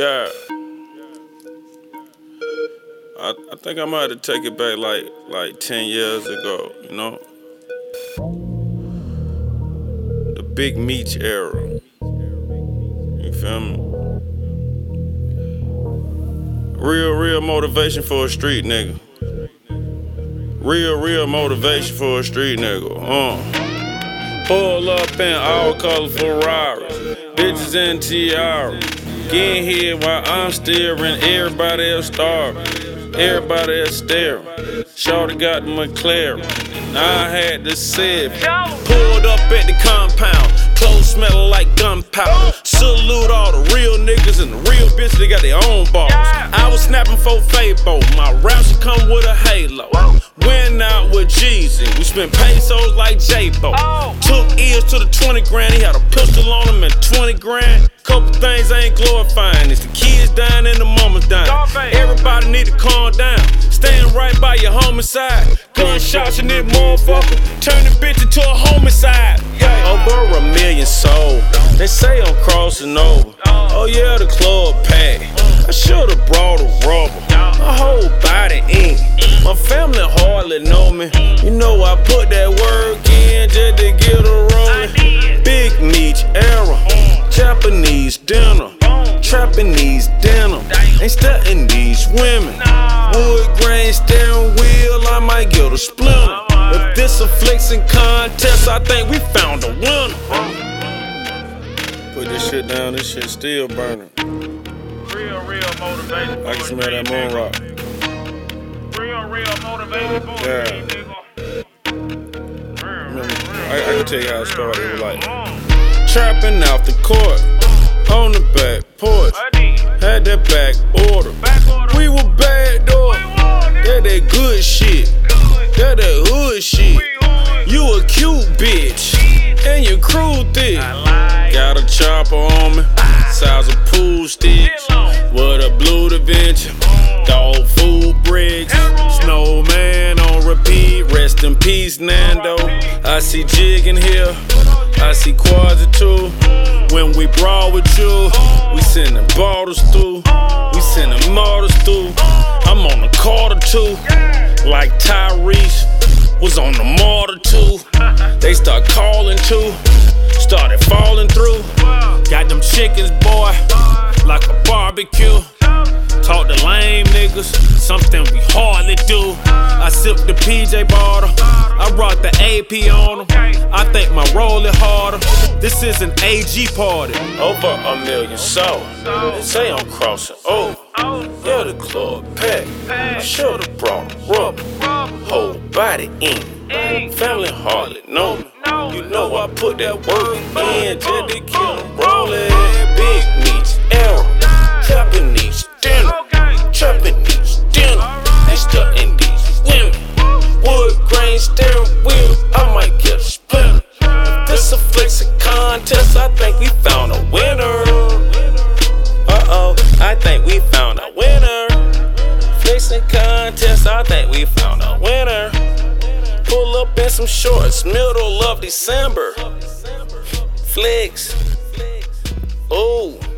Yeah. I, I think I might have to take it back like like 10 years ago, you know? The Big Meech era. You feel me? Real, real motivation for a street nigga. Real, real motivation for a street nigga. Uh. Pull up in all color Ferraris. Bitches in tiaras. Getting here while I'm steering. Everybody else starving. Everybody else staring. Shorty got the McLaren. I had to sip. Pulled up at the compound. Clothes smelling like gunpowder. Salute all the real niggas and the real bitches, they got their own bars. I was snapping for Fabo. My rap should come with a halo. Went out with Jeezy. We spent pesos like J-Bo. Oh. Took ears to the 20 grand. He had a pistol on him and 20 grand. Couple things I ain't glorifying. It's the kids dying and the mamas dying. Everybody need to calm down. Staying right by your homicide. Gunshots in this motherfucker. Turn the bitch into a homicide. Yeah. Over a million sold. They say I'm crossing over. Oh, oh yeah, the club packed. I should've brought a rubber. My whole body in. My family me. You know I put that work in just to get a rolling. Big Meech era. Japanese dinner. Trapping these denim. Ain't stunting these women. Wood grain steering wheel, I might get a splinter. If this a flexing contest, I think we found a winner. Put this shit down, this shit still burning. Real, real motivation. I can smell that moon rock. Real, real motivation for Yeah. a nigga. Real, real, I, I can tell you how it started. It was like trapping out the court on the back porch. Had that back order. We were bad door. We won it. That that good shit. That that hood shit. You a cute bitch. And your crew thick. Got a chopper on me. Ah. Size of pool sticks. With a blue adventure. Dog food bricks. Snowman on repeat. Rest in peace, Nando. I see Jig in here. I see Quads too. When we brawl with you, we sending bottles through. We sending mortars through. I'm on the Carter two, Like Tyrese was on the mortar too. They start calling too. Started falling through. Hardly do. I sip the PJ bottle, I rock the AP on them. I think my roll is harder. This is an AG party. Over a million. They say I'm crossing over. Yeah, the club packed. Should've brought rubber. Whole body in. Family hardly know me. You know I put that work in just to kill them rolling. Big Meech, arrow. Japanese dinner. Japanese contest, I think we found a winner. Uh oh, I think we found a winner. Flexing contest, I think we found a winner. Pull up in some shorts, middle of December. Flex. Ooh.